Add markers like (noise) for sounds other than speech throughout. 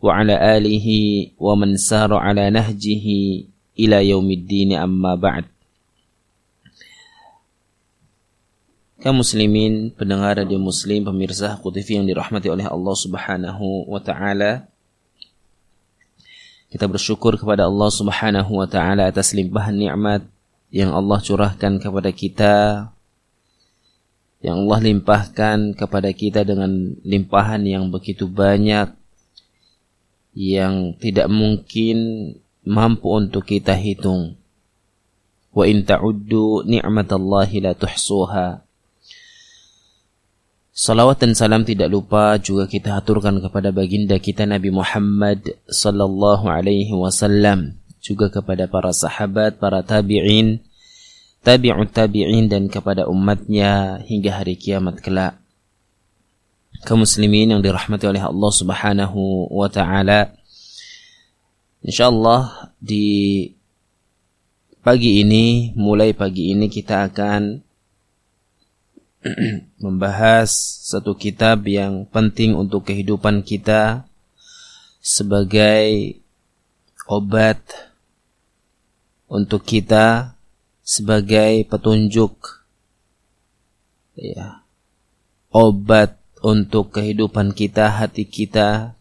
وعلى آله ومن سار على نهجه إلى يوم الدين أما بعد kaum muslimin, pendengar radio muslim, pemirsa TV yang dirahmati oleh Allah Subhanahu wa taala. Kita bersyukur kepada Allah Subhanahu wa taala atas limpahan nikmat yang Allah curahkan kepada kita yang Allah limpahkan kepada kita dengan limpahan yang begitu banyak yang tidak mungkin mampu untuk kita hitung. Wa in ta'uddu ni'matallahi la tuhsuha. Salawat dan salam tidak lupa juga kita aturkan kepada baginda kita Nabi Muhammad sallallahu alaihi wasallam, juga kepada para sahabat, para tabi'in, tabi'ut tabi'in dan kepada umatnya hingga hari kiamat kelak kaum muslimin yang dirahmati oleh Allah Subhanahu wa taala. Insyaallah di pagi ini, mulai pagi ini kita akan (clears throat) membahas satu kitab yang penting untuk kehidupan kita sebagai obat untuk kita sebagai petunjuk ya obat untuk kehidupan kita, hati kita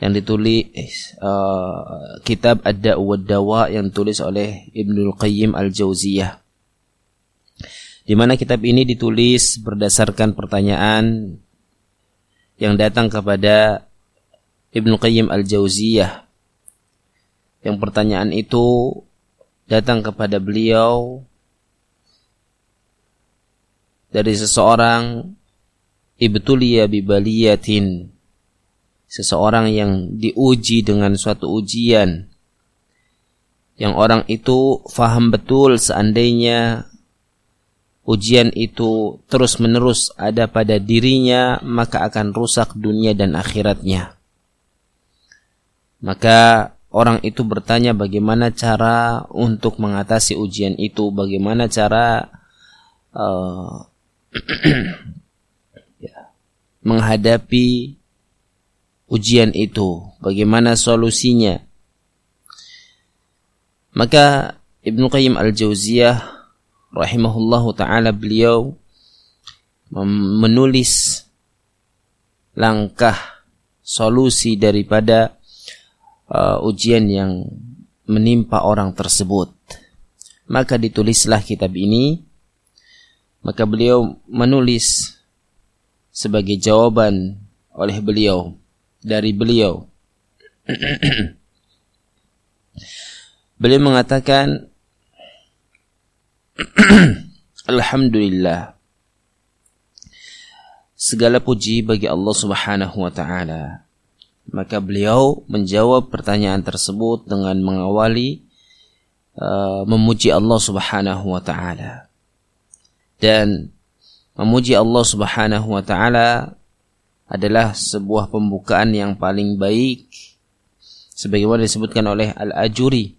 yang ditulis uh, kitab Ad-Da' Dawa yang ditulis oleh Ibnu Qayyim Al-Jauziyah. Di mana kitab ini ditulis berdasarkan pertanyaan yang datang kepada Ibnu Qayyim Al-Jauziyah. Yang pertanyaan itu datang kepada beliau dari seseorang ibtuliya bibaliyatin seseorang yang diuji dengan suatu ujian. Yang orang itu faham betul seandainya ujian itu terus-menerus ada pada dirinya maka akan rusak dunia dan akhiratnya. Maka orang itu bertanya bagaimana cara untuk mengatasi ujian itu bagaimana cara uh, (clears throat) menghadapi ujian itu, bagaimana solusinya. Maka Ibnu Qayyim Al-Jauziyah rahimahullahu taala beliau menulis langkah solusi daripada uh, ujian yang menimpa orang tersebut. Maka ditulislah kitab ini. Maka beliau menulis sebagai jawaban oleh beliau dari beliau. (clears throat) beliau mengatakan (clears throat) Alhamdulillah segala puji bagi Allah Subhanahu wa taala. Maka beliau menjawab pertanyaan tersebut dengan mengawali uh, memuji Allah Subhanahu wa taala. Dan memuji Allah Subhanahu wa taala adalah sebuah pembukaan yang paling baik sebagaimana disebutkan oleh Al-Ajuri.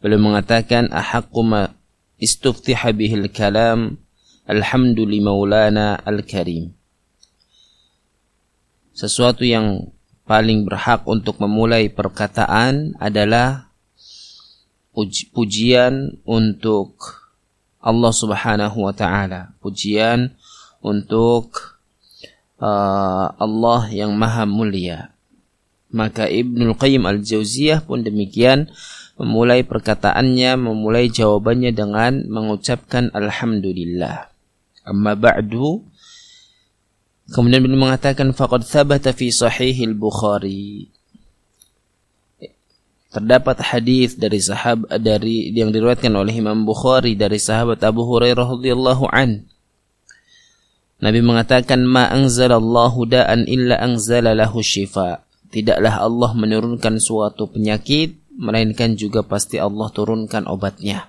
Beliau mengatakan ahaqqu ma istuftiha bihil kalam alhamdu al-karim. Sesuatu yang paling berhak untuk memulai perkataan adalah pujian untuk Allah Subhanahu wa taala. Pujian untuk uh, Allah yang Maha Mulia. Maka Ibnu Qayyim Al-Jauziyah pun demikian memulai perkataannya, memulai jawabannya dengan mengucapkan alhamdulillah. Amma ba'du Kemudian beliau mengatakan faqad thabata fi sahih al-Bukhari terdapat hadis dari sahabat dari yang diriwayatkan oleh Imam Bukhari dari sahabat Abu Hurairah radhiyallahu an. Nabi mengatakan ma anzalallahu da'an illa anzala lahu shifa. tidaklah Allah menurunkan suatu penyakit melainkan juga pasti Allah turunkan obatnya.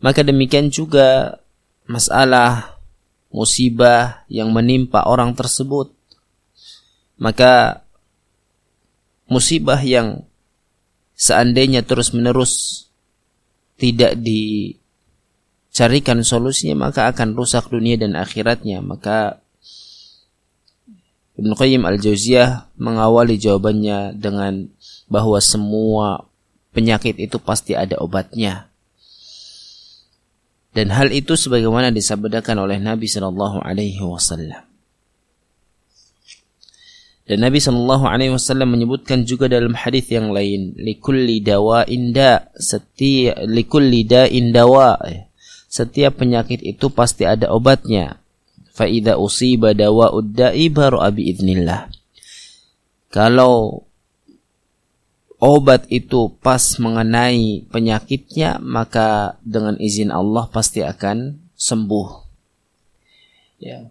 Maka demikian juga masalah musibah yang menimpa orang tersebut. Maka musibah yang seandainya terus-menerus tidak dicarikan solusinya maka akan rusak dunia dan akhiratnya. Maka Ibn Qayyim Al-Jauziyah mengawali jawabannya dengan bahwa semua penyakit itu pasti ada obatnya. Dan hal itu sebagaimana disabdakan oleh Nabi Shallallahu Alaihi Wasallam. Dan Nabi Shallallahu Alaihi Wasallam menyebutkan juga dalam hadis yang lain, likulli dawa inda setiap likulli da indawa setiap penyakit itu pasti ada obatnya faida usiba dawa udda'i baru abi idnillah. Kalau obat itu pas mengenai penyakitnya, maka dengan izin Allah pasti akan sembuh. Ya.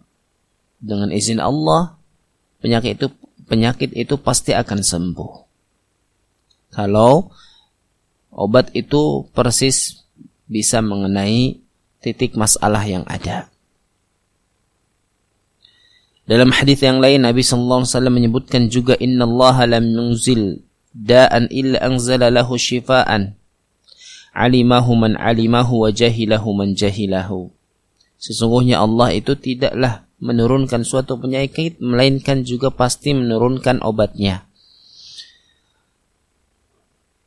Dengan izin Allah, penyakit itu penyakit itu pasti akan sembuh. Kalau obat itu persis bisa mengenai titik masalah yang ada. Dalam hadis yang lain Nabi sallallahu alaihi wasallam menyebutkan juga Inna Allah lam yunzil da'an illa anzala lahu shifaan alimahu man alimahu wa jahilahu man jahilahu. Sesungguhnya Allah itu tidaklah menurunkan suatu penyakit melainkan juga pasti menurunkan obatnya.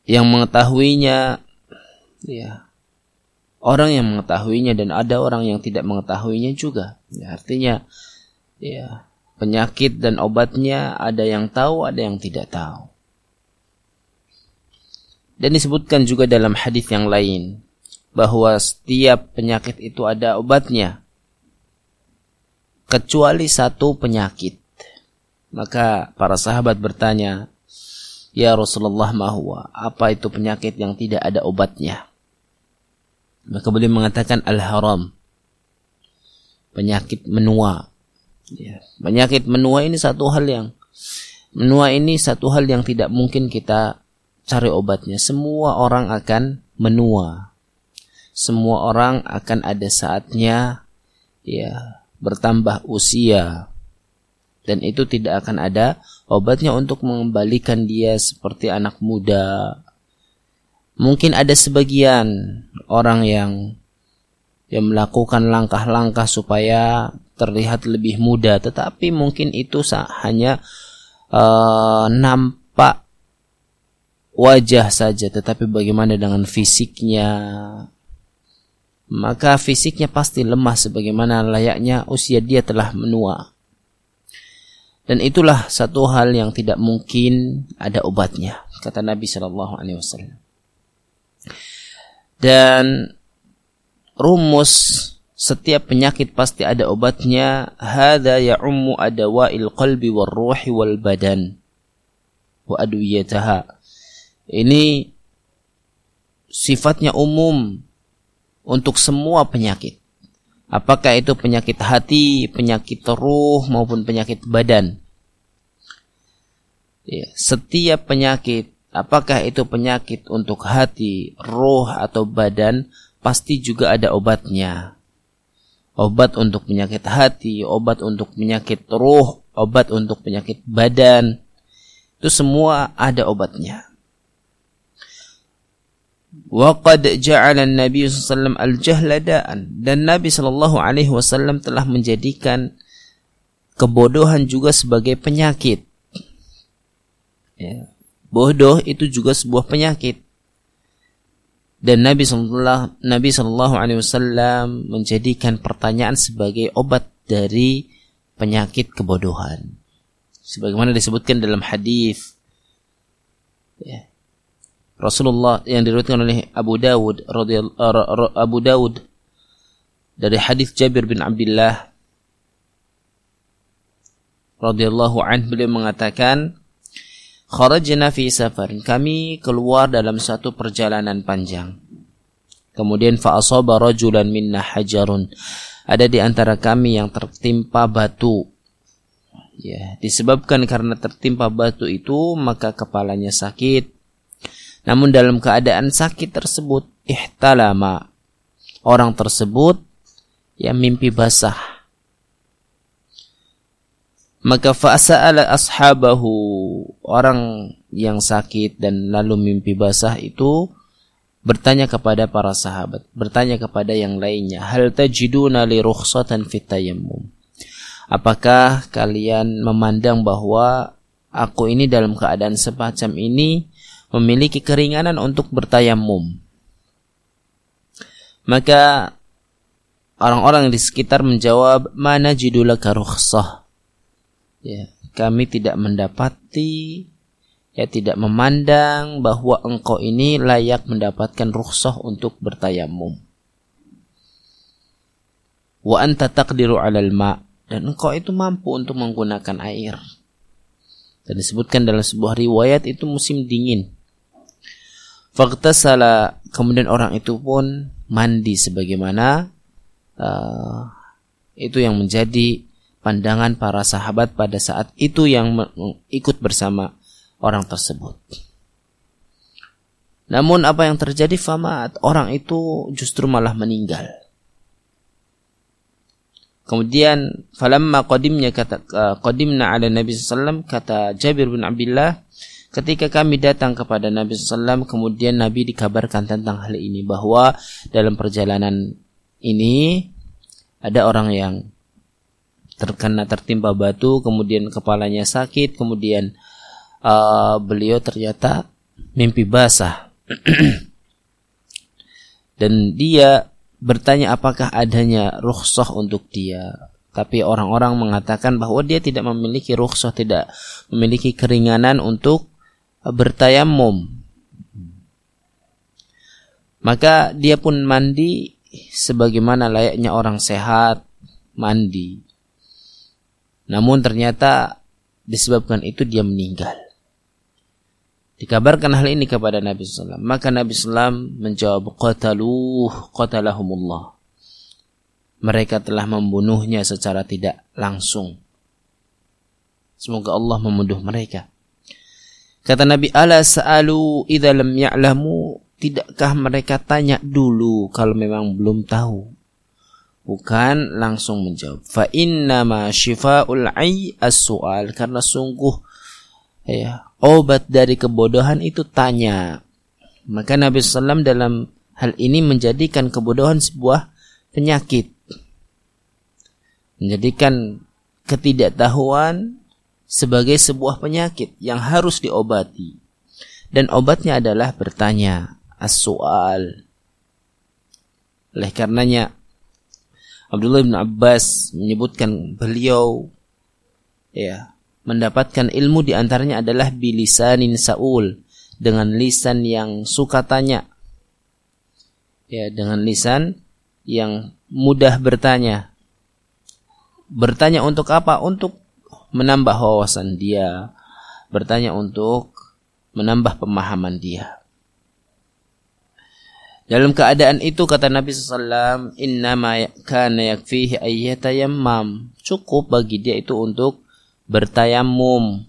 Yang mengetahuinya ya orang yang mengetahuinya dan ada orang yang tidak mengetahuinya juga. Ya, artinya ya penyakit dan obatnya ada yang tahu ada yang tidak tahu dan disebutkan juga dalam hadis yang lain bahwa setiap penyakit itu ada obatnya kecuali satu penyakit maka para sahabat bertanya ya Rasulullah mahwa apa itu penyakit yang tidak ada obatnya maka beliau mengatakan al-haram penyakit menua Ya. Penyakit menua ini satu hal yang menua ini satu hal yang tidak mungkin kita cari obatnya. Semua orang akan menua. Semua orang akan ada saatnya ya bertambah usia dan itu tidak akan ada obatnya untuk mengembalikan dia seperti anak muda. Mungkin ada sebagian orang yang yang melakukan langkah-langkah supaya terlihat lebih muda, tetapi mungkin itu hanya uh, nampak wajah saja, tetapi bagaimana dengan fisiknya? Maka fisiknya pasti lemah sebagaimana layaknya usia dia telah menua. Dan itulah satu hal yang tidak mungkin ada obatnya, kata Nabi Shallallahu Alaihi Wasallam. Dan rumus setiap penyakit pasti ada obatnya hadza ya'ummu adawa'il qalbi war ruhi wal badan wa adwiyataha ini sifatnya umum untuk semua penyakit apakah itu penyakit hati penyakit ruh maupun penyakit badan ya, setiap penyakit apakah itu penyakit untuk hati ruh atau badan pasti juga ada obatnya. Obat untuk penyakit hati, obat untuk penyakit ruh, obat untuk penyakit badan. Itu semua ada obatnya. Waqad ja'ala Nabi sallallahu al-jahla da'an dan Nabi sallallahu alaihi wasallam telah menjadikan kebodohan juga sebagai penyakit. Ya. Bodoh itu juga sebuah penyakit dan Nabi sallallahu Nabi sallallahu alaihi wasallam menjadikan pertanyaan sebagai obat dari penyakit kebodohan. Sebagaimana disebutkan dalam hadis ya. Rasulullah yang diriwayatkan oleh Abu Dawud Abu Dawud dari hadis Jabir bin Abdullah radhiyallahu anhu beliau mengatakan Kharajna fi safarin. Kami keluar dalam satu perjalanan panjang. Kemudian fa asaba rajulan minna hajarun. Ada di antara kami yang tertimpa batu. Ya, disebabkan karena tertimpa batu itu maka kepalanya sakit. Namun dalam keadaan sakit tersebut ihtalama orang tersebut ya mimpi basah. Maka fa'sa'ala ashabahu orang yang sakit dan lalu mimpi basah itu bertanya kepada para sahabat, bertanya kepada yang lainnya, hal tajiduna li rukhsatan fit tayammum? Apakah kalian memandang bahwa aku ini dalam keadaan semacam ini memiliki keringanan untuk bertayamum? Maka orang-orang di sekitar menjawab, mana judulaka rukhsah? Ya, kami tidak mendapati ya tidak memandang bahwa engkau ini layak mendapatkan rukhsah untuk bertayamum. Wa anta taqdiru 'alal ma' dan engkau itu mampu untuk menggunakan air. Dan disebutkan dalam sebuah riwayat itu musim dingin. Salah kemudian orang itu pun mandi sebagaimana uh, itu yang menjadi pandangan para sahabat pada saat itu yang ikut bersama orang tersebut. Namun apa yang terjadi famat orang itu justru malah meninggal. Kemudian falamma qadimnya kata uh, qadimna ala Nabi sallallahu kata Jabir bin Abdullah ketika kami datang kepada Nabi sallallahu kemudian Nabi dikabarkan tentang hal ini bahwa dalam perjalanan ini ada orang yang terkena tertimpa batu kemudian kepalanya sakit kemudian uh, beliau ternyata mimpi basah (clears throat) dan dia bertanya apakah adanya rukhsah untuk dia. Tapi orang-orang mengatakan bahwa dia tidak memiliki rukhsah, tidak memiliki keringanan untuk bertayamum. Maka dia pun mandi sebagaimana layaknya orang sehat mandi. Namun ternyata disebabkan itu dia meninggal. Dikabarkan hal ini kepada Nabi SAW. Maka Nabi SAW menjawab, Qataluh, qatalahumullah. Mereka telah membunuhnya secara tidak langsung. Semoga Allah membunuh mereka. Kata Nabi, Ala sa'alu idha lam ya'lamu. Tidakkah mereka tanya dulu kalau memang belum tahu? Bukan langsung menjawab. Fa innama shifa'ul ay as-su'al. Karena sungguh ya, obat dari kebodohan itu tanya. Maka Nabi SAW dalam hal ini menjadikan kebodohan sebuah penyakit. Menjadikan ketidaktahuan sebagai sebuah penyakit yang harus diobati. Dan obatnya adalah bertanya, as-su'al. Oleh karenanya, Abdullah bin Abbas menyebutkan beliau ya mendapatkan ilmu di antaranya adalah bilisanin saul dengan lisan yang suka tanya ya dengan lisan yang mudah bertanya bertanya untuk apa untuk menambah wawasan dia bertanya untuk menambah pemahaman dia. Dalam keadaan itu kata Nabi SAW, Inna ma kana yakfihi ayyatayammam. Cukup bagi dia itu untuk bertayamum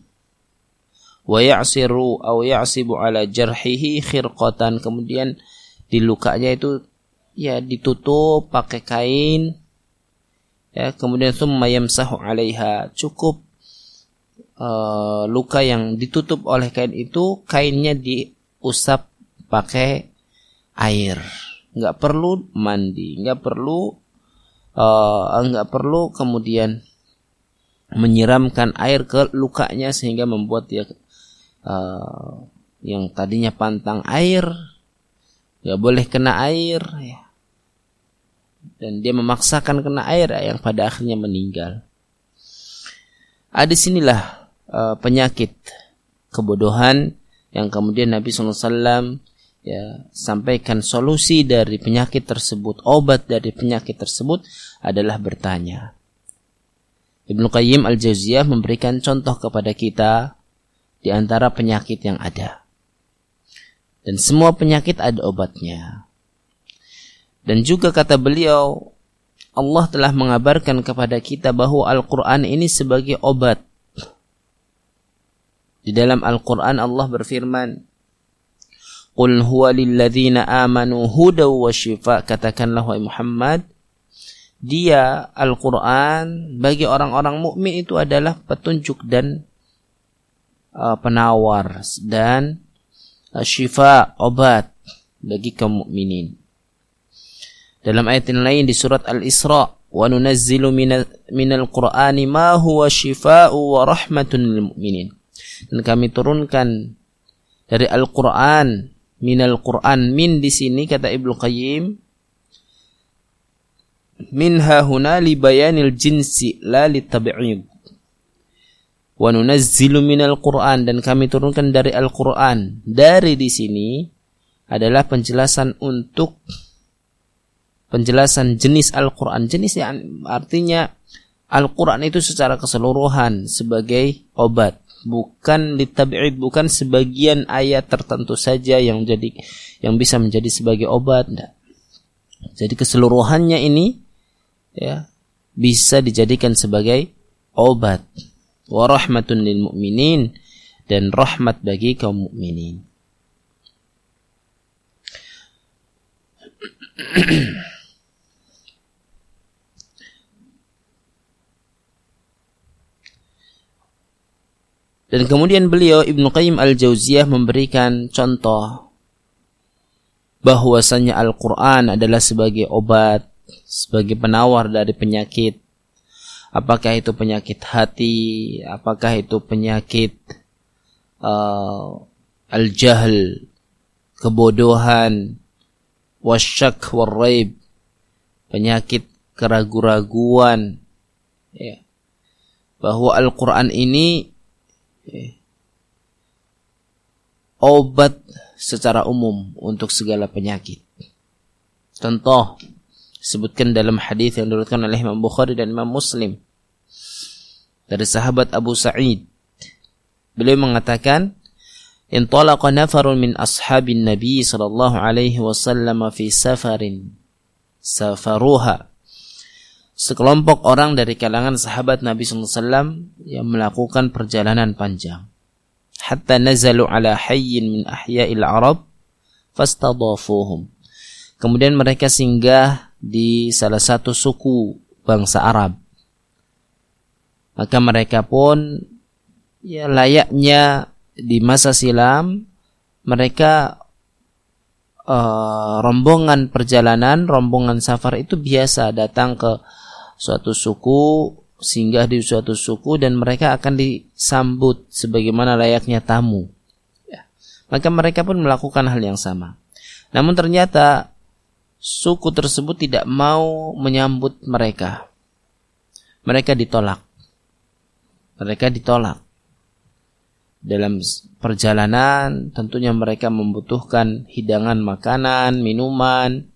wa ya'siru aw ya'sibu ala jarhihi khirqatan. Kemudian di lukanya itu ya ditutup pakai kain ya kemudian summa yamsahu 'alaiha. Cukup uh, luka yang ditutup oleh kain itu kainnya diusap pakai air nggak perlu mandi nggak perlu uh, nggak perlu kemudian menyiramkan air ke lukanya sehingga membuat dia uh, yang tadinya pantang air ya boleh kena air ya. dan dia memaksakan kena air yang pada akhirnya meninggal. Ada ah, sinilah uh, penyakit kebodohan yang kemudian Nabi SAW ya sampaikan solusi dari penyakit tersebut, obat dari penyakit tersebut adalah bertanya. Ibnu Qayyim Al-Jauziyah memberikan contoh kepada kita di antara penyakit yang ada. Dan semua penyakit ada obatnya. Dan juga kata beliau, Allah telah mengabarkan kepada kita bahwa Al-Quran ini sebagai obat Di dalam Al-Quran Allah berfirman, Qul huwa lilladzina amanu huda wa shifa. Katakanlah wahai Muhammad, dia Al-Quran bagi orang-orang mukmin itu adalah petunjuk dan uh, penawar dan uh, syifa obat bagi kaum mukminin. Dalam ayat yang lain di surat Al-Isra, "Wa nunazzilu minal Qur'ani ma huwa syifaa'u wa rahmatun lil mu'minin." Dan kami turunkan dari Al-Qur'an minal Qur'an min di sini kata Ibnu Qayyim minha huna li bayanil jinsi la li tab'id wa nunazzilu minal Qur'an dan kami turunkan dari Al-Qur'an. Dari di sini adalah penjelasan untuk penjelasan jenis Al-Qur'an. Jenis artinya Al-Qur'an itu secara keseluruhan sebagai obat, bukan ditab'id, bukan sebagian ayat tertentu saja yang jadi yang bisa menjadi sebagai obat. Nah. Jadi keseluruhannya ini ya bisa dijadikan sebagai obat wa rahmatun lil mu'minin dan rahmat bagi kaum mukminin. (clears throat) Dan kemudian beliau Ibnu Qayyim Al-Jauziyah memberikan contoh bahwasanya Al-Qur'an adalah sebagai obat, sebagai penawar dari penyakit apakah itu penyakit hati, apakah itu penyakit uh, al-jahl, kebodohan, wasyak warraib, penyakit keraguan-raguan, ya. bahwa Al-Quran ini obat secara umum untuk segala penyakit. Contoh, disebutkan dalam hadis yang diriwayatkan oleh Imam Bukhari dan Imam Muslim dari sahabat Abu Sa'id. Beliau mengatakan, "Intalaqa nafarun min ashabin Nabi sallallahu alaihi wasallam fi safarin safaruha." Sekelompok orang dari kalangan sahabat Nabi SAW yang melakukan perjalanan panjang. Hatta nazalu ala hayyin min ahya'il Arab fastadafuhum. Kemudian mereka singgah di salah satu suku bangsa Arab. Maka mereka pun ya layaknya di masa silam mereka uh, rombongan perjalanan, rombongan safar itu biasa datang ke suatu suku, singgah di suatu suku dan mereka akan disambut sebagaimana layaknya tamu. Ya. Maka mereka pun melakukan hal yang sama. Namun ternyata suku tersebut tidak mau menyambut mereka. Mereka ditolak. Mereka ditolak. Dalam perjalanan tentunya mereka membutuhkan hidangan makanan, minuman,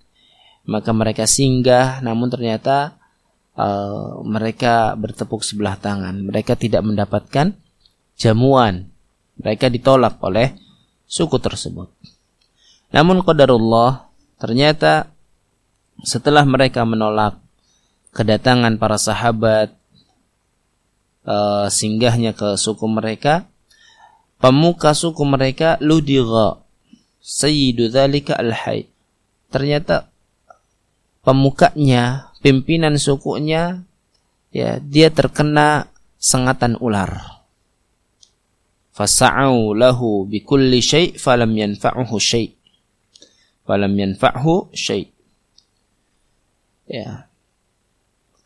maka mereka singgah namun ternyata uh, mereka bertepuk sebelah tangan. Mereka tidak mendapatkan jamuan. Mereka ditolak oleh suku tersebut. Namun qadarullah ternyata setelah mereka menolak kedatangan para sahabat uh, singgahnya ke suku mereka pemuka suku mereka ludiga sayyidu dzalika al ternyata pemukanya pimpinan sukunya ya dia terkena sengatan ular. Fasa'u lahu bikulli syai' falam yanfa'uhu syai' falam yanfa'hu syai' ya.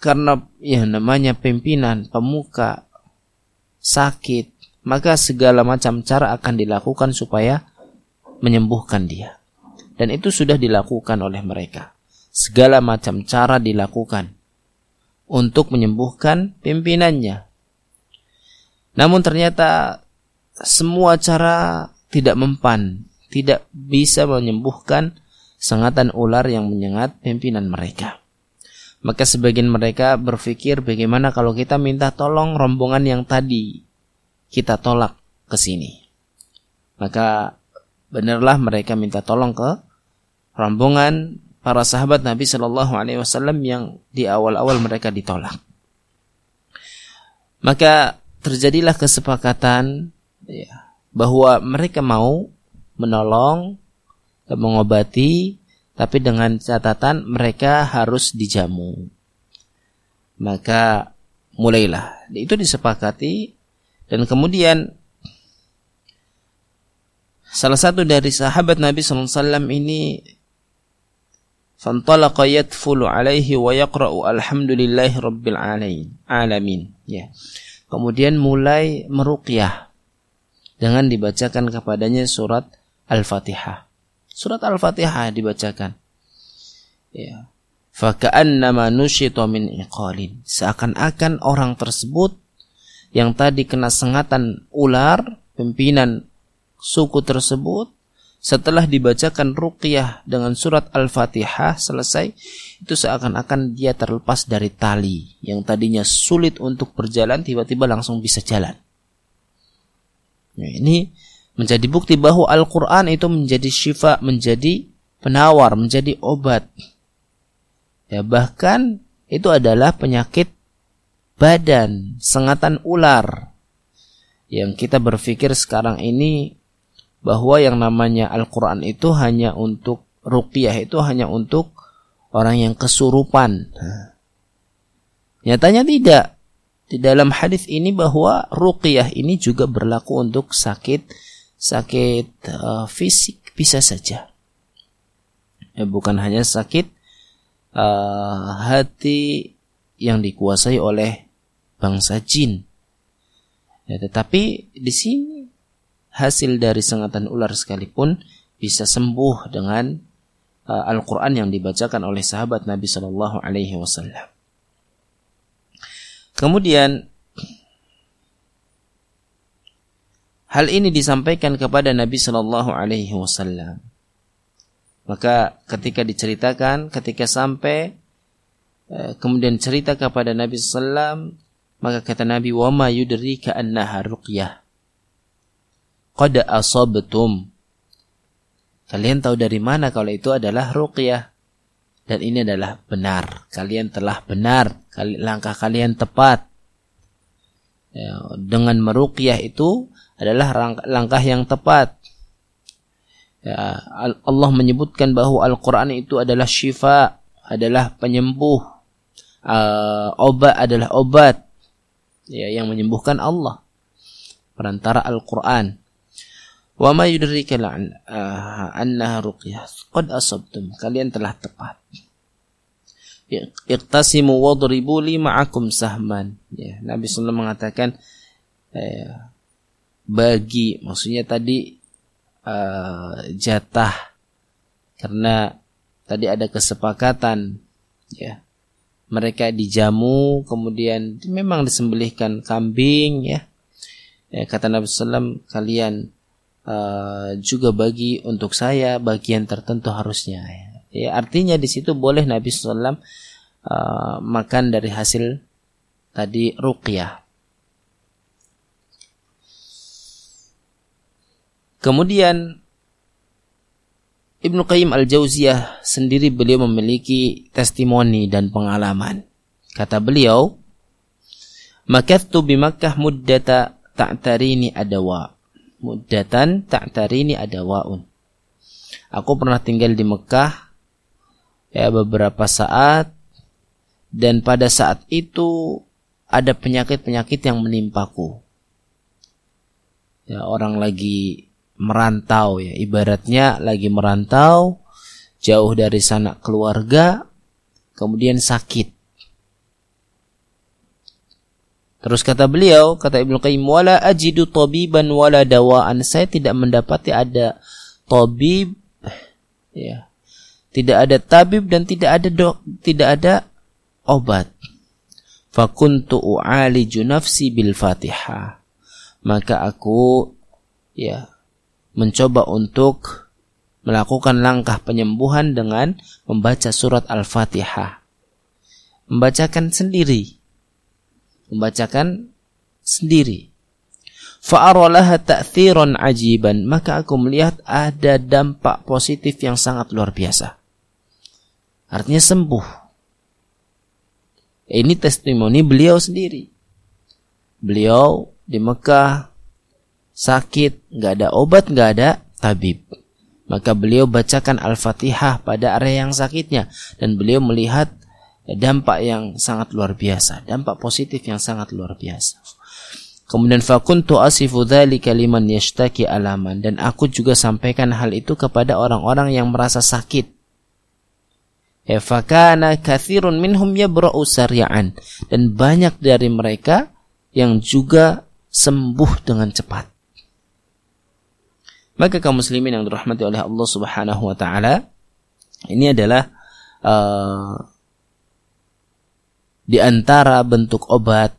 Karena ya namanya pimpinan pemuka sakit maka segala macam cara akan dilakukan supaya menyembuhkan dia. Dan itu sudah dilakukan oleh mereka segala macam cara dilakukan untuk menyembuhkan pimpinannya namun ternyata semua cara tidak mempan tidak bisa menyembuhkan sengatan ular yang menyengat pimpinan mereka maka sebagian mereka berpikir bagaimana kalau kita minta tolong rombongan yang tadi kita tolak ke sini. Maka benarlah mereka minta tolong ke rombongan para sahabat Nabi Shallallahu Alaihi Wasallam yang di awal-awal mereka ditolak. Maka terjadilah kesepakatan ya, bahwa mereka mau menolong mengobati tapi dengan catatan mereka harus dijamu. Maka mulailah itu disepakati dan kemudian salah satu dari sahabat Nabi SAW ini fantalaqa yadfulu alaihi wa yaqra'u alhamdulillahi rabbil alamin. Ya. Kemudian mulai meruqyah. Dengan dibacakan kepadanya surat Al-Fatihah. Surat Al-Fatihah dibacakan. Ya. Faka'annama nusyita min iqalin. Seakan-akan orang tersebut yang tadi kena sengatan ular pimpinan suku tersebut setelah dibacakan ruqyah dengan surat Al-Fatihah selesai itu seakan-akan dia terlepas dari tali yang tadinya sulit untuk berjalan tiba-tiba langsung bisa jalan. Nah, ini menjadi bukti bahwa Al-Qur'an itu menjadi syifa, menjadi penawar, menjadi obat. Ya bahkan itu adalah penyakit badan, sengatan ular. Yang kita berpikir sekarang ini bahwa yang namanya Al-Quran itu hanya untuk ruqyah itu hanya untuk orang yang kesurupan. Nyatanya tidak. Di dalam hadis ini bahwa ruqyah ini juga berlaku untuk sakit sakit uh, fisik bisa saja. Ya, bukan hanya sakit uh, hati yang dikuasai oleh bangsa jin. Ya, tetapi di sini hasil dari sengatan ular sekalipun bisa sembuh dengan uh, Al-Quran yang dibacakan oleh sahabat Nabi Shallallahu Alaihi Wasallam. Kemudian hal ini disampaikan kepada Nabi Shallallahu Alaihi Wasallam. Maka ketika diceritakan, ketika sampai uh, kemudian cerita kepada Nabi Sallam, maka kata Nabi, "Wa ma yudrika annaha ruqyah." Qad asabtum. Kalian tahu dari mana kalau itu adalah ruqyah? Dan ini adalah benar. Kalian telah benar. Langkah kalian tepat. Ya, dengan meruqyah itu adalah langkah yang tepat. Ya, Allah menyebutkan bahwa Al-Quran itu adalah syifa, adalah penyembuh. Uh, obat adalah obat ya, yang menyembuhkan Allah. Perantara Al-Quran. Wa ma yudrika uh, annaha ruqyah. Qad asabtum. Kalian telah tepat. Iqtasimu wadribu li ma'akum sahman. Ya, Nabi SAW mengatakan eh, bagi maksudnya tadi uh, jatah karena tadi ada kesepakatan ya mereka dijamu kemudian memang disembelihkan kambing ya, ya kata Nabi SAW kalian uh, juga bagi untuk saya bagian tertentu harusnya ya, ya artinya di situ boleh Nabi SAW uh, eh, makan dari hasil tadi ruqyah kemudian Ibnu Qayyim Al-Jauziyah sendiri beliau memiliki testimoni dan pengalaman. Kata beliau, "Makattu bi Makkah muddata ta'tarini adawa." Muddatan ta'tarini waun. Aku pernah tinggal di Mekah ya beberapa saat dan pada saat itu ada penyakit-penyakit yang menimpaku. Ya orang lagi merantau ya, ibaratnya lagi merantau jauh dari sana keluarga kemudian sakit Terus kata beliau, kata Ibnu Qayyim, wala ajidu tabiban wala dawaan. Saya tidak mendapati ada tabib ya. Tidak ada tabib dan tidak ada dok, tidak ada obat. Fakuntu u'aliju nafsi bil Fatihah. Maka aku ya mencoba untuk melakukan langkah penyembuhan dengan membaca surat Al-Fatihah. Membacakan sendiri membacakan sendiri. Fa'aralaha ta'thiran ajiban. Maka aku melihat ada dampak positif yang sangat luar biasa. Artinya sembuh. Ini testimoni beliau sendiri. Beliau di Mekah sakit, nggak ada obat, nggak ada tabib. Maka beliau bacakan Al-Fatihah pada area yang sakitnya dan beliau melihat dampak yang sangat luar biasa, dampak positif yang sangat luar biasa. Kemudian fakuntu asifu dzalika liman yashtaki alaman dan aku juga sampaikan hal itu kepada orang-orang yang merasa sakit. Ya fakana kathirun minhum yabra'u sari'an dan banyak dari mereka yang juga sembuh dengan cepat. Maka kaum muslimin yang dirahmati oleh Allah Subhanahu wa taala ini adalah uh, di antara bentuk obat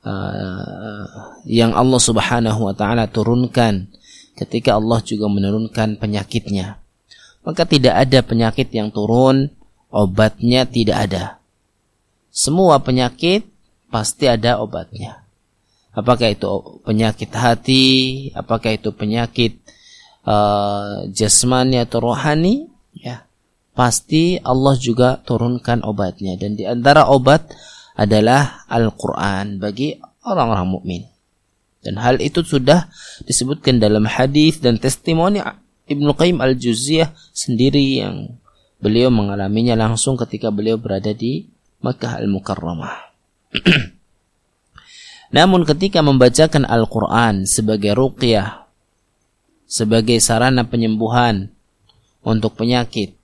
uh, yang Allah Subhanahu wa taala turunkan ketika Allah juga menurunkan penyakitnya. Maka tidak ada penyakit yang turun obatnya tidak ada. Semua penyakit pasti ada obatnya. Apakah itu penyakit hati, apakah itu penyakit uh, jasmani atau rohani, ya pasti Allah juga turunkan obatnya dan di antara obat adalah Al-Qur'an bagi orang-orang mukmin. Dan hal itu sudah disebutkan dalam hadis dan testimoni Ibnu Qayyim Al-Juziyah sendiri yang beliau mengalaminya langsung ketika beliau berada di Makkah Al-Mukarramah. (clears throat) Namun ketika membacakan Al-Quran sebagai ruqyah, sebagai sarana penyembuhan untuk penyakit,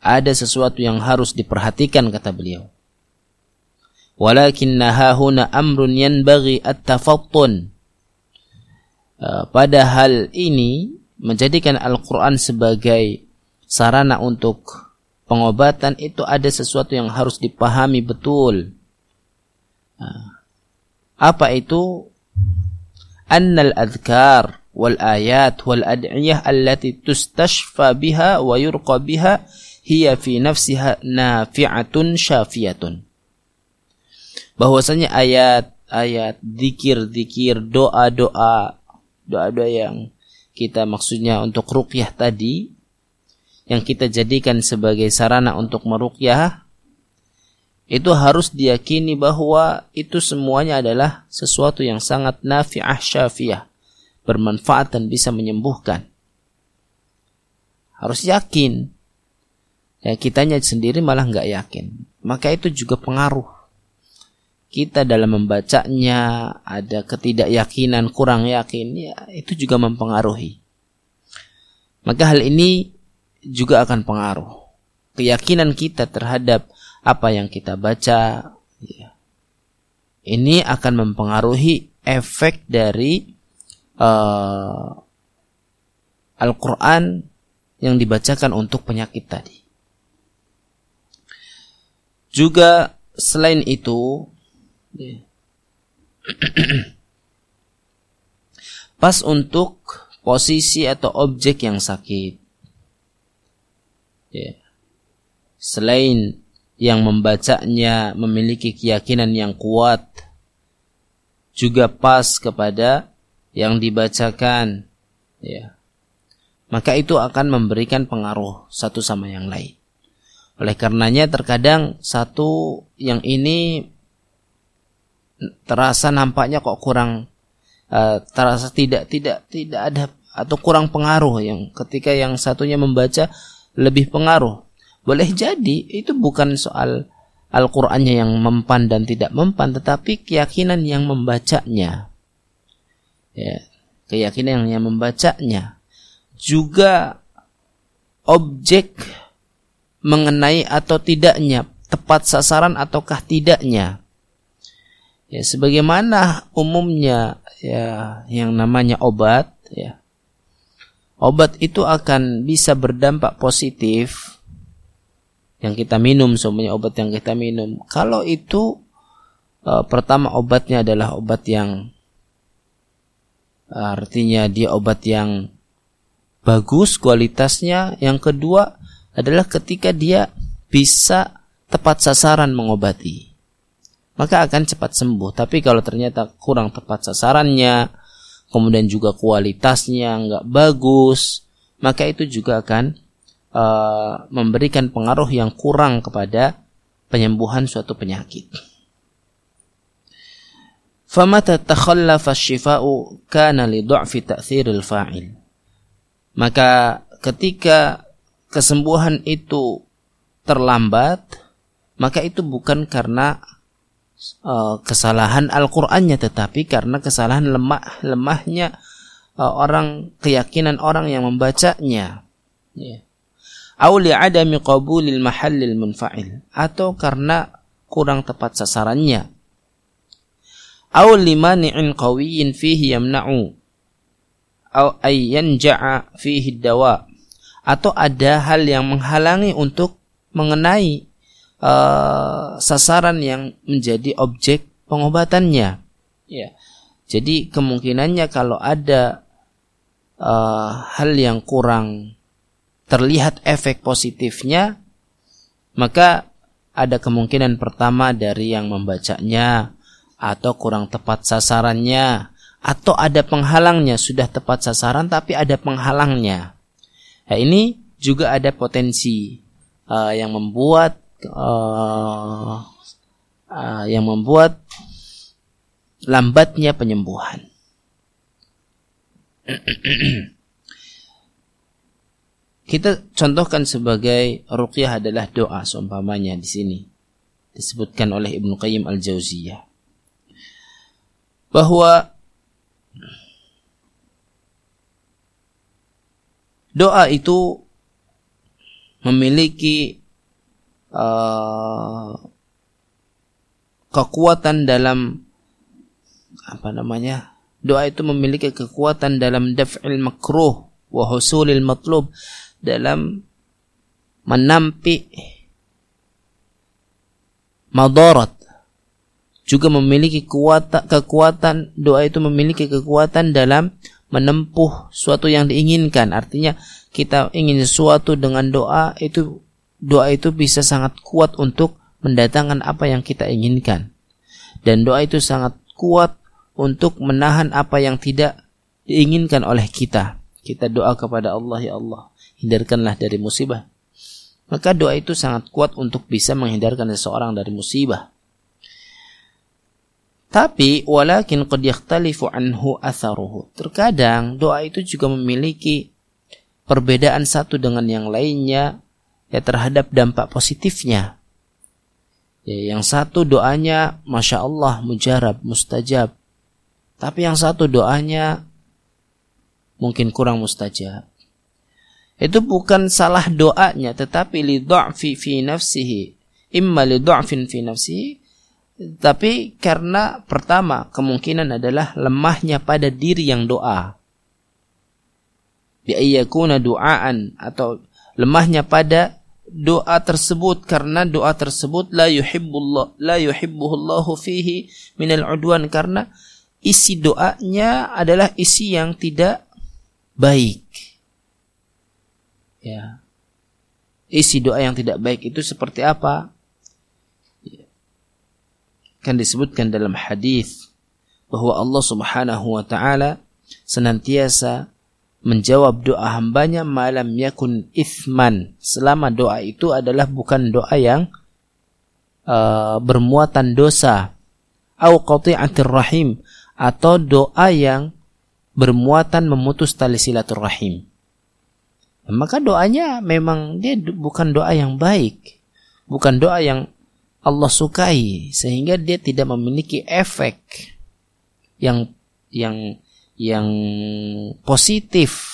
ada sesuatu yang harus diperhatikan kata beliau. Walakin nahahuna amrun yanbaghi at-tafattun. Uh, pada hal ini menjadikan Al-Quran sebagai sarana untuk pengobatan itu ada sesuatu yang harus dipahami betul. Uh, apa itu? Annal adhkar wal ayat wal ad'iyah allati tustashfa biha wa yurqa biha hiya fi nafsiha nafi'atun syafiyatun. Bahwasanya ayat-ayat, zikir-zikir, doa-doa, doa-doa yang kita maksudnya untuk ruqyah tadi yang kita jadikan sebagai sarana untuk meruqyah itu harus diyakini bahwa itu semuanya adalah sesuatu yang sangat nafi'ah syafiah, bermanfaat dan bisa menyembuhkan. Harus yakin. Ya, kitanya sendiri malah nggak yakin. Maka itu juga pengaruh. Kita dalam membacanya ada ketidakyakinan, kurang yakin, ya itu juga mempengaruhi. Maka hal ini juga akan pengaruh. Keyakinan kita terhadap apa yang kita baca ya. ini akan mempengaruhi efek dari uh, Al-Quran yang dibacakan untuk penyakit tadi. Juga selain itu, (clears throat) pas untuk posisi atau objek yang sakit. Ya. Selain yang membacanya memiliki keyakinan yang kuat juga pas kepada yang dibacakan ya maka itu akan memberikan pengaruh satu sama yang lain oleh karenanya terkadang satu yang ini terasa nampaknya kok kurang uh, terasa tidak tidak tidak ada atau kurang pengaruh yang ketika yang satunya membaca lebih pengaruh boleh jadi itu bukan soal Al-Qur'annya yang mempan dan tidak mempan tetapi keyakinan yang membacanya. Ya, keyakinan yang membacanya juga objek mengenai atau tidaknya tepat sasaran ataukah tidaknya. Ya, sebagaimana umumnya ya yang namanya obat ya. Obat itu akan bisa berdampak positif yang kita minum semuanya obat yang kita minum kalau itu uh, pertama obatnya adalah obat yang artinya dia obat yang bagus kualitasnya yang kedua adalah ketika dia bisa tepat sasaran mengobati. Maka akan cepat sembuh. Tapi kalau ternyata kurang tepat sasarannya kemudian juga kualitasnya nggak bagus maka itu juga akan uh, memberikan pengaruh yang kurang kepada penyembuhan suatu penyakit. du'fi ta'thiril fa'il. Maka ketika kesembuhan itu terlambat maka itu bukan karena uh, kesalahan Al-Qur'annya tetapi karena kesalahan lemah lemahnya uh, orang keyakinan orang yang membacanya. Yeah. Au adami qabulil mahallil munfa'il. Atau karena kurang tepat sasarannya. Aw limani'in qawiyyin fihi yamna'u. Aw ay yanja'a fihi dawa atau ada hal yang menghalangi untuk mengenai uh, sasaran yang menjadi objek pengobatannya ya jadi kemungkinannya kalau ada uh, hal yang kurang terlihat efek positifnya maka ada kemungkinan pertama dari yang membacanya atau kurang tepat sasarannya atau ada penghalangnya sudah tepat sasaran tapi ada penghalangnya. Nah, ini juga ada potensi uh, yang membuat uh, uh, yang membuat lambatnya penyembuhan. (clears throat) Kita contohkan sebagai ruqyah adalah doa seumpamanya di sini disebutkan oleh Ibnu Qayyim Al-Jauziyah bahwa doa itu memiliki uh, kekuatan dalam apa namanya doa itu memiliki kekuatan dalam daf'il makruh wa husulil matlub dalam menampi madarat. Juga memiliki kuat, kekuatan doa itu memiliki kekuatan dalam menempuh suatu yang diinginkan. Artinya kita ingin sesuatu dengan doa itu doa itu bisa sangat kuat untuk mendatangkan apa yang kita inginkan. Dan doa itu sangat kuat untuk menahan apa yang tidak diinginkan oleh kita. Kita doa kepada Allah ya Allah hindarkanlah dari musibah. Maka doa itu sangat kuat untuk bisa menghindarkan seseorang dari musibah tapi walakin qad yakhtalifu anhu atharuhu. Terkadang doa itu juga memiliki perbedaan satu dengan yang lainnya ya terhadap dampak positifnya. Ya, yang satu doanya masya Allah mujarab mustajab, tapi yang satu doanya mungkin kurang mustajab. Itu bukan salah doanya, tetapi li fi nafsihi, imma li fi nafsihi tapi karena pertama kemungkinan adalah lemahnya pada diri yang doa. Biayyakuna du'aan atau lemahnya pada doa tersebut karena doa tersebut la yuhibbullah la yuhibbuhullahu fihi minal udwan karena isi doanya adalah isi yang tidak baik. Ya. Isi doa yang tidak baik itu seperti apa? Kan disebutkan dalam hadis bahwa Allah Subhanahu wa taala senantiasa menjawab doa hambanya malam yakun ithman. Selama doa itu adalah bukan doa yang uh, bermuatan dosa. Au qati'atir rahim. Atau doa yang bermuatan memutus tali silaturahim. Maka doanya memang dia bukan doa yang baik. Bukan doa yang Allah sukai sehingga dia tidak memiliki efek yang yang yang positif.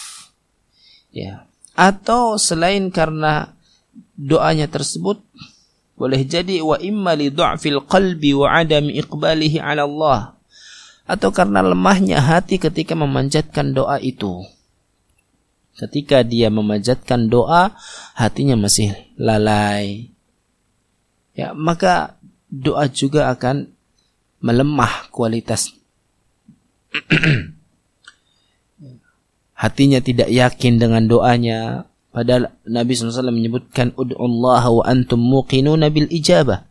Ya. Atau selain karena doanya tersebut boleh jadi wa imma li du'fil qalbi wa adami iqbalihi 'ala Allah. Atau karena lemahnya hati ketika memanjatkan doa itu. Ketika dia memanjatkan doa hatinya masih lalai ya maka doa juga akan melemah kualitas. Hatinya tidak yakin dengan doanya. Padahal Nabi SAW menyebutkan ud'ullah wa antum muqinuna bil ijabah.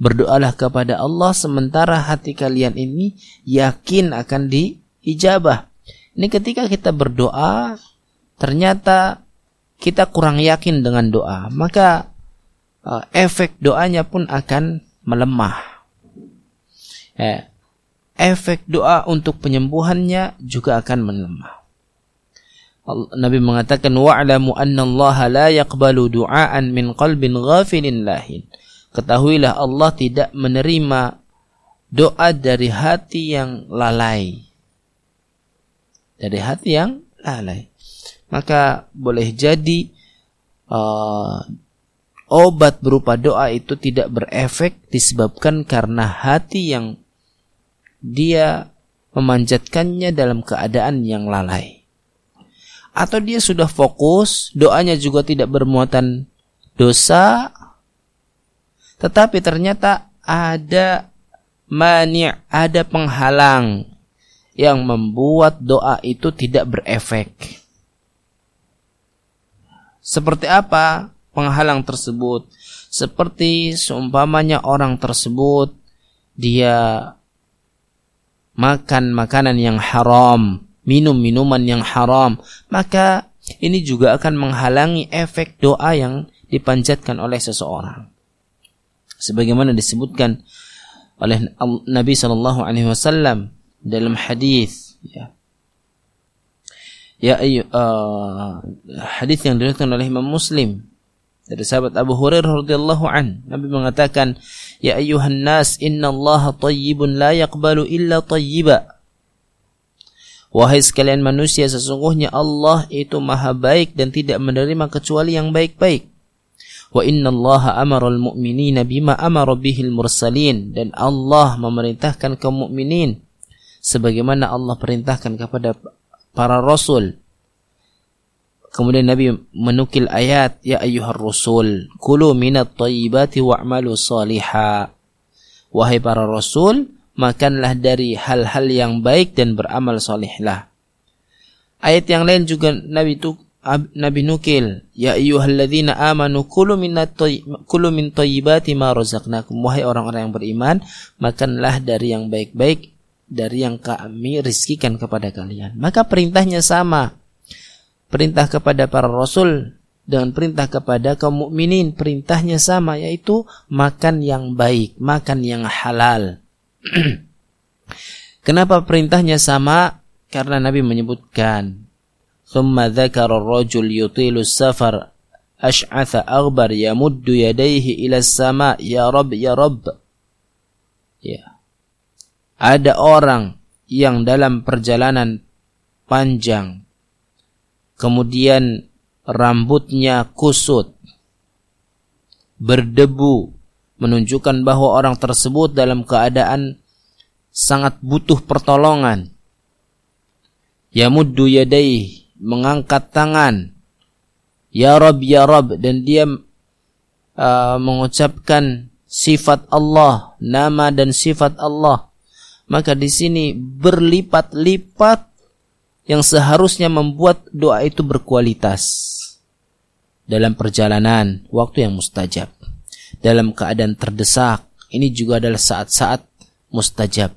Berdoalah kepada Allah sementara hati kalian ini yakin akan diijabah. Ini ketika kita berdoa ternyata kita kurang yakin dengan doa. Maka uh, efek doanya pun akan melemah. Eh, efek doa untuk penyembuhannya juga akan melemah. Nabi mengatakan wa'lamu anna Allah la yaqbalu du'aan min qalbin ghafilin lahin. Ketahuilah Allah tidak menerima doa dari hati yang lalai. Dari hati yang lalai. Maka boleh jadi uh, obat berupa doa itu tidak berefek disebabkan karena hati yang dia memanjatkannya dalam keadaan yang lalai. Atau dia sudah fokus, doanya juga tidak bermuatan dosa, tetapi ternyata ada mani, ada penghalang yang membuat doa itu tidak berefek. Seperti apa penghalang tersebut? Seperti seumpamanya orang tersebut dia makan makanan yang haram, minum minuman yang haram, maka ini juga akan menghalangi efek doa yang dipanjatkan oleh seseorang. Sebagaimana disebutkan oleh Nabi Shallallahu Alaihi Wasallam dalam hadis, ya, ya uh, hadis yang diriwayatkan oleh Imam Muslim dari sahabat Abu Hurairah radhiyallahu an Nabi mengatakan ya ayuhan nas inna Allah tayyibun la yaqbalu illa tayyiba. Wahai sekalian manusia sesungguhnya Allah itu maha baik dan tidak menerima kecuali yang baik-baik. Wa inna Allah amara al-mu'minina bima amara bihil mursalin. Dan Allah memerintahkan kaum mukminin sebagaimana Allah perintahkan kepada para rasul Kemudian Nabi menukil ayat ya ayyuhar rasul kulu minat thayyibati wa'malu saliha. Wahai para rasul, makanlah dari hal-hal yang baik dan beramal salihlah. Ayat yang lain juga Nabi itu Nabi nukil ya ayyuhalladzina amanu kulu minat kulu min thayyibati ma razaqnakum wahai orang-orang yang beriman makanlah dari yang baik-baik dari yang kami rizkikan kepada kalian maka perintahnya sama perintah kepada para rasul dengan perintah kepada kaum mukminin perintahnya sama yaitu makan yang baik, makan yang halal. (clears throat) Kenapa perintahnya sama? Karena Nabi menyebutkan ثم ذكر الرجل يطيل السفر أشعث أغبر يمد يديه إلى السماء يا رب يا رب ya ada orang yang dalam perjalanan panjang kemudian rambutnya kusut, berdebu, menunjukkan bahwa orang tersebut dalam keadaan sangat butuh pertolongan. Yamuddu yadai, mengangkat tangan. Ya Rab, Ya Rab. Dan dia uh, mengucapkan sifat Allah, nama dan sifat Allah. Maka di sini berlipat-lipat yang seharusnya membuat doa itu berkualitas dalam perjalanan waktu yang mustajab. Dalam keadaan terdesak ini juga adalah saat-saat mustajab.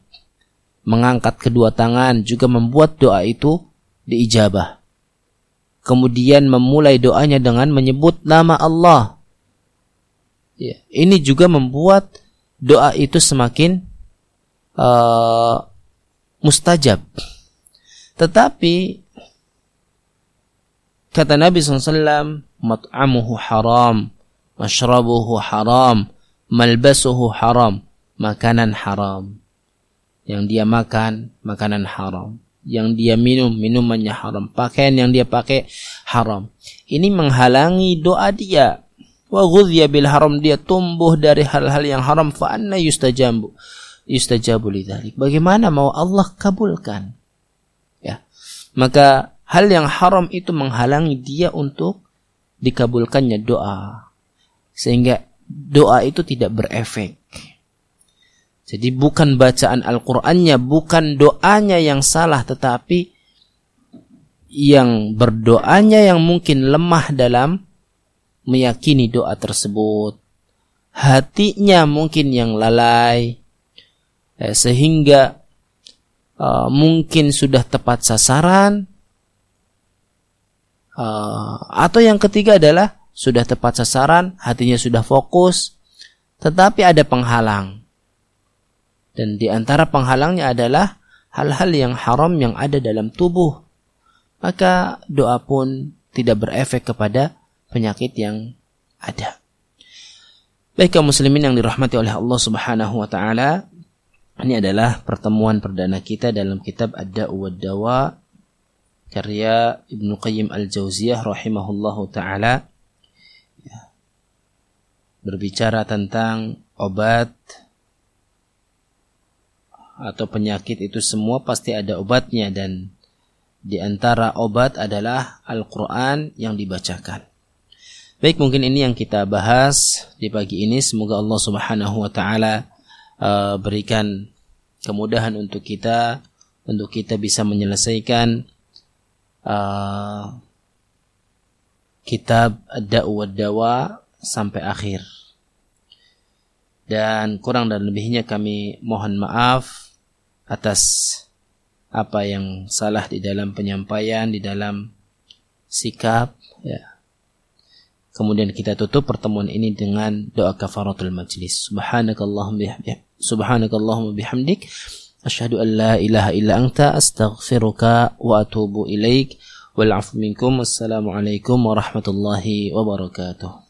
Mengangkat kedua tangan juga membuat doa itu diijabah. Kemudian memulai doanya dengan menyebut nama Allah. Ya, ini juga membuat doa itu semakin uh, mustajab tetapi kata Nabi SAW, mat'amuhu haram, mashrabuhu haram, malbasuhu haram, makanan haram. Yang dia makan, makanan haram. Yang dia minum, minumannya haram. Pakaian yang dia pakai haram. Ini menghalangi doa dia. Wa ghudhiya bil haram dia tumbuh dari hal-hal yang haram fa anna yustajabu lidzalik. Bagaimana mau Allah kabulkan? Maka hal yang haram itu menghalangi dia untuk dikabulkannya doa. Sehingga doa itu tidak berefek. Jadi bukan bacaan Al-Qur'annya, bukan doanya yang salah tetapi yang berdoanya yang mungkin lemah dalam meyakini doa tersebut. Hatinya mungkin yang lalai eh, sehingga uh, mungkin sudah tepat sasaran uh, atau yang ketiga adalah sudah tepat sasaran hatinya sudah fokus tetapi ada penghalang Dan di antara penghalangnya adalah hal-hal yang haram yang ada dalam tubuh. Maka doa pun tidak berefek kepada penyakit yang ada. Baik kaum muslimin yang dirahmati oleh Allah Subhanahu wa taala, ini adalah pertemuan perdana kita dalam kitab Ad-Da'u Dawa karya Ibnu Qayyim Al-Jauziyah rahimahullahu taala ya. berbicara tentang obat atau penyakit itu semua pasti ada obatnya dan di antara obat adalah Al-Qur'an yang dibacakan. Baik, mungkin ini yang kita bahas di pagi ini. Semoga Allah Subhanahu wa taala uh, berikan kemudahan untuk kita untuk kita bisa menyelesaikan uh, kitab Ad-Da'u Dawa sampai akhir. Dan kurang dan lebihnya kami mohon maaf atas apa yang salah di dalam penyampaian, di dalam sikap, ya. Kemudian kita tutup pertemuan ini dengan doa kafaratul majlis. Subhanakallahumma bihamdik. Asyhadu an la ilaha illa anta astaghfiruka wa atubu ilaik. Wal minkum. Assalamualaikum warahmatullahi wabarakatuh.